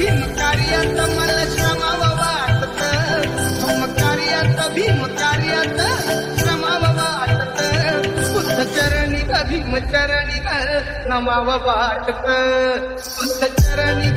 कार्यात मन श्रमवाटत मम भीम चरणी भीम कर नमवाटत बुद्ध चरणी